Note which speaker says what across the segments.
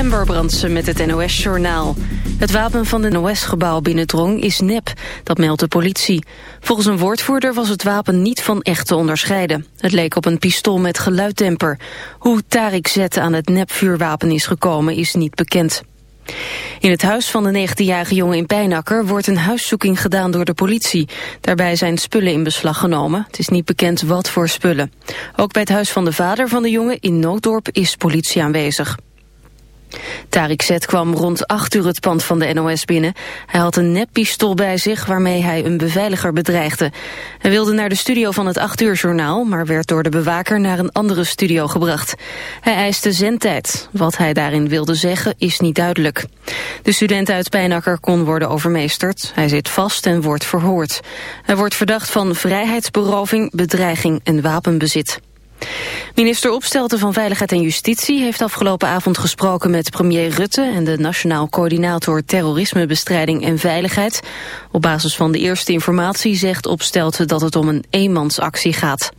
Speaker 1: Amber Brandsen met het NOS-journaal. Het wapen van de NOS-gebouw binnendrong is nep, dat meldt de politie. Volgens een woordvoerder was het wapen niet van echt te onderscheiden. Het leek op een pistool met geluiddemper. Hoe Tarik Z aan het nepvuurwapen is gekomen is niet bekend. In het huis van de 19-jarige jongen in Pijnakker wordt een huiszoeking gedaan door de politie. Daarbij zijn spullen in beslag genomen. Het is niet bekend wat voor spullen. Ook bij het huis van de vader van de jongen in Nooddorp is politie aanwezig. Tarik Z kwam rond 8 uur het pand van de NOS binnen. Hij had een neppistool bij zich waarmee hij een beveiliger bedreigde. Hij wilde naar de studio van het 8 uur journaal, maar werd door de bewaker naar een andere studio gebracht. Hij eiste zendtijd. Wat hij daarin wilde zeggen is niet duidelijk. De student uit Pijnakker kon worden overmeesterd. Hij zit vast en wordt verhoord. Hij wordt verdacht van vrijheidsberoving, bedreiging en wapenbezit. Minister Opstelten van Veiligheid en Justitie heeft afgelopen avond gesproken met premier Rutte en de Nationaal Coördinator Terrorismebestrijding en Veiligheid. Op basis van de eerste informatie zegt Opstelten dat het om een eenmansactie gaat.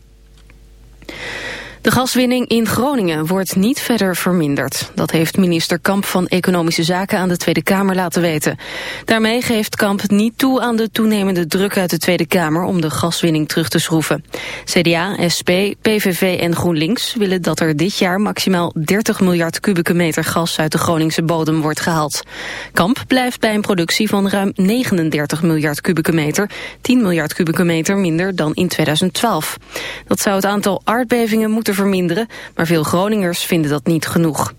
Speaker 1: De gaswinning in Groningen wordt niet verder verminderd. Dat heeft minister Kamp van Economische Zaken aan de Tweede Kamer laten weten. Daarmee geeft Kamp niet toe aan de toenemende druk uit de Tweede Kamer om de gaswinning terug te schroeven. CDA, SP, PVV en GroenLinks willen dat er dit jaar maximaal 30 miljard kubieke meter gas uit de Groningse bodem wordt gehaald. Kamp blijft bij een productie van ruim 39 miljard kubieke meter, 10 miljard kubieke meter minder dan in 2012. Dat zou het aantal aardbevingen moeten verminderen, maar veel Groningers vinden dat niet genoeg.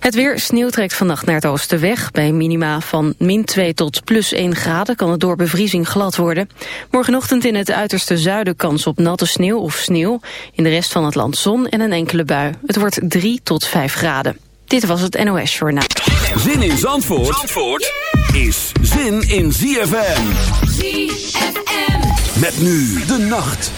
Speaker 1: Het weer, sneeuw trekt vannacht naar het oosten weg. Bij minima van min 2 tot plus 1 graden kan het door bevriezing glad worden. Morgenochtend in het uiterste zuiden kans op natte sneeuw of sneeuw. In de rest van het land zon en een enkele bui. Het wordt 3 tot 5 graden. Dit was het NOS Journaal.
Speaker 2: Zin in Zandvoort, Zandvoort is zin in ZFM. ZFM. Met nu de nacht.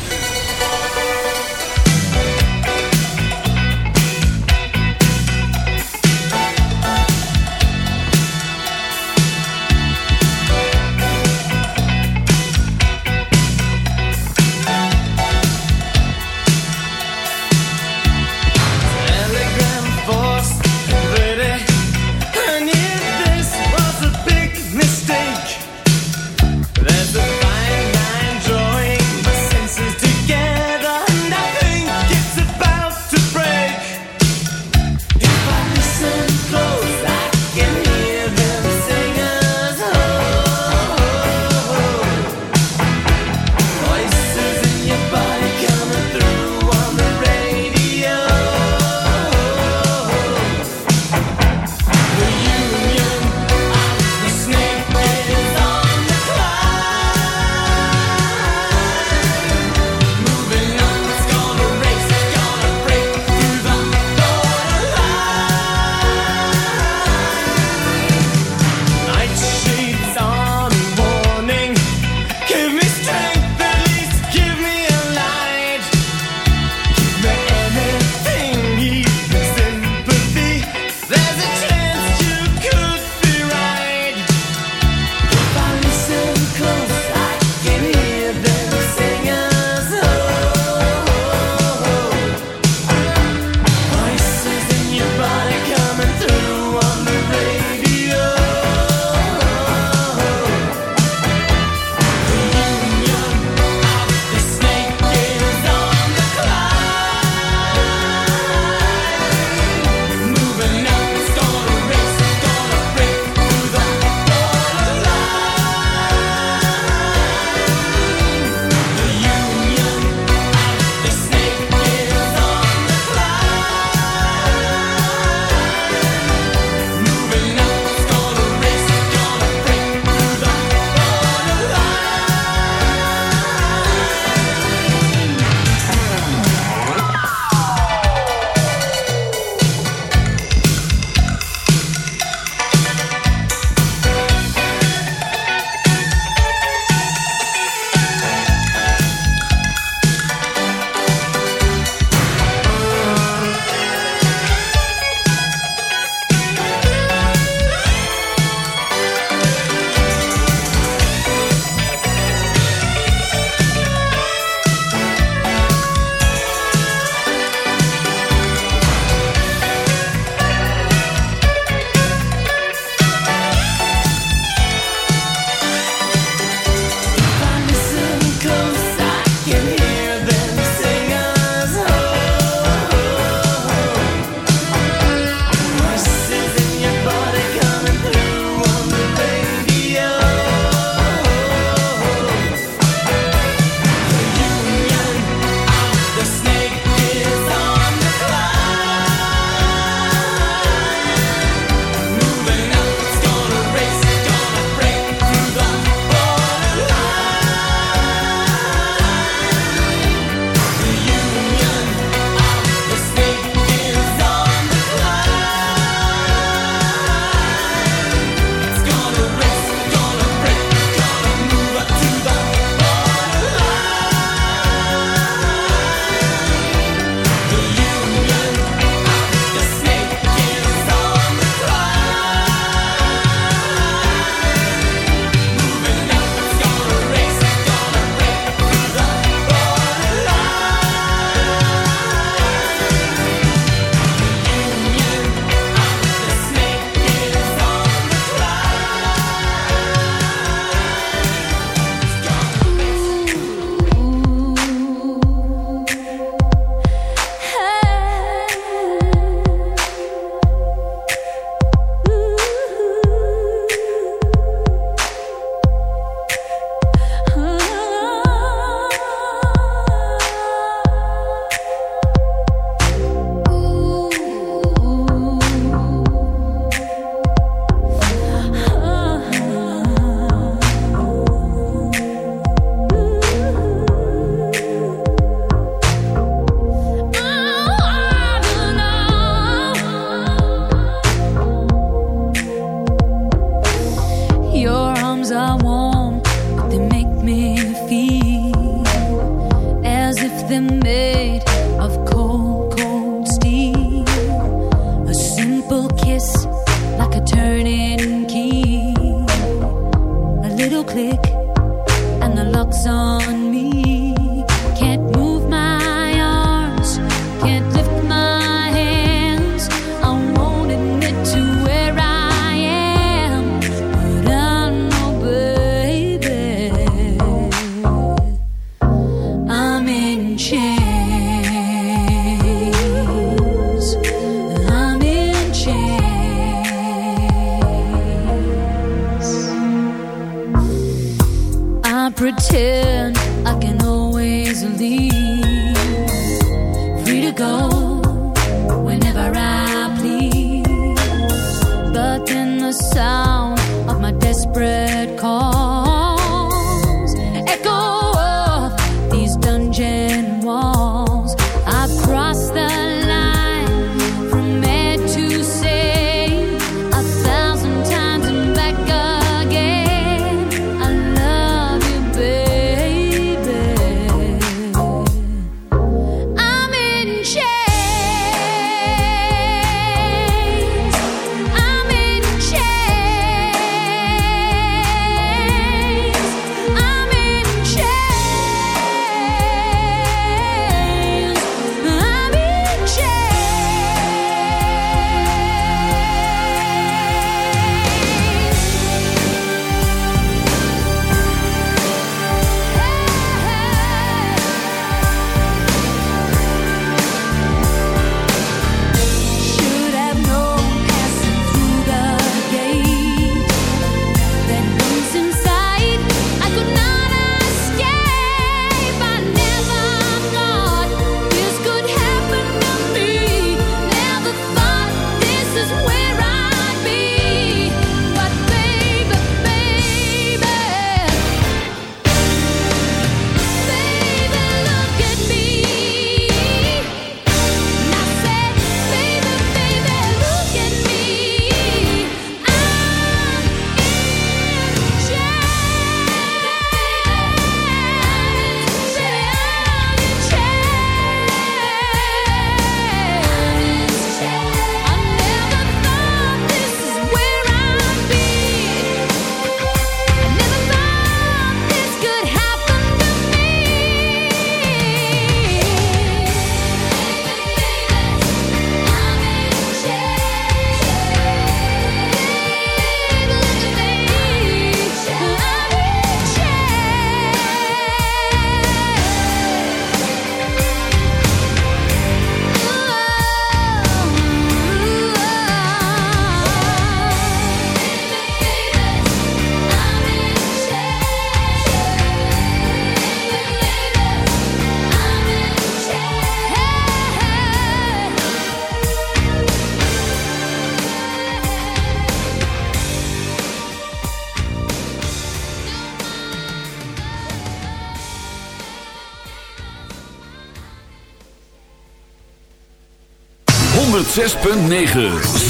Speaker 3: 106.9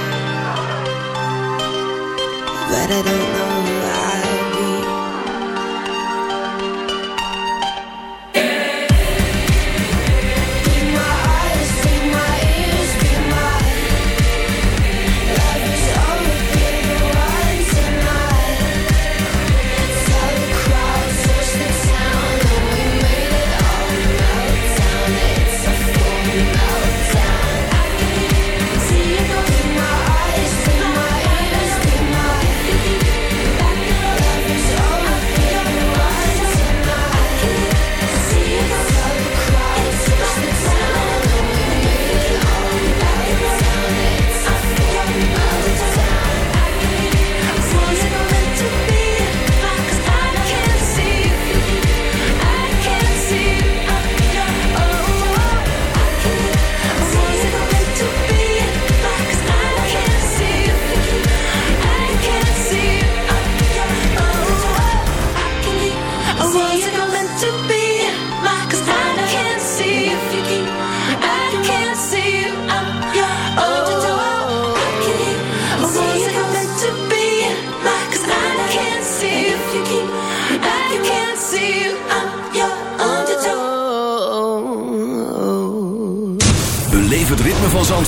Speaker 4: But I don't know